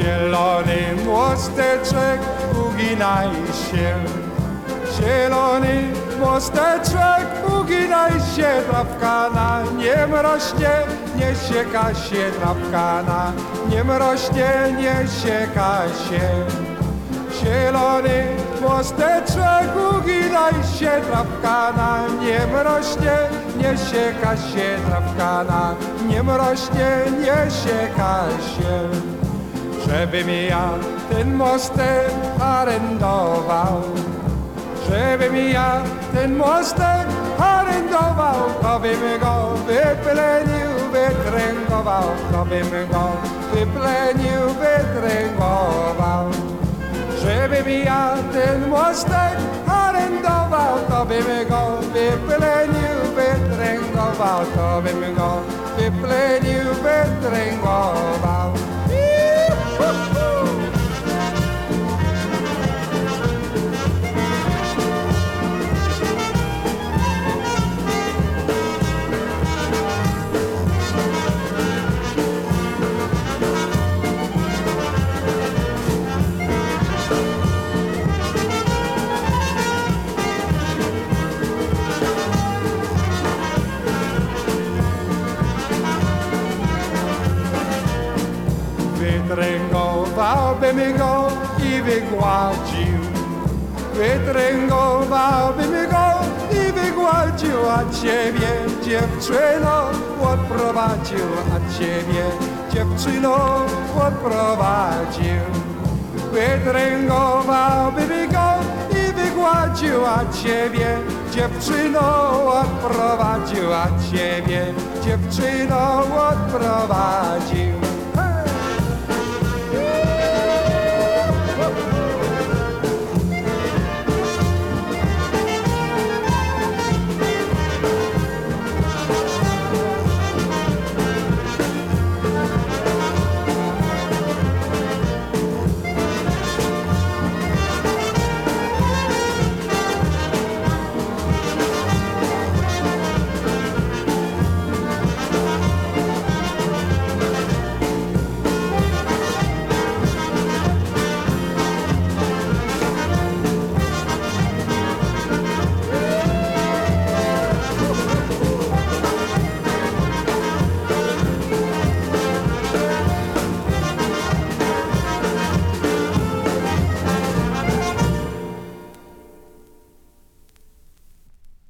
Zielony mosteczek uginaj się. Zielony mosteczek uginaj się. Trawka na niem rośnie, nie sieka się. Trawka na niem rośnie, nie sieka się. Zielony mosteczek uginaj się, trawka na niem rośnie, nie sieka się, trawka na niem rośnie, nie sieka się. Żebym ja ten mostek arendował, żebym ja ten mostek arendował, to bym go wyplenił, wytręgował, to bym go wyplenił, wytręgował. Żebym ja ten mostek arendował, to bym go wyplenił, wytręgował, to bym go wyplenił, wytręgował. Wytręgowałbym go i wygładził. Wytręgowałbym go i wygładził, a ciebie, dziewczyno, odprowadził, a ciebie, dziewczyno, odprowadził. Wytręgowałbym go i wygładził, a ciebie, dziewczyno, odprowadził, a ciebie, dziewczyno, odprowadził.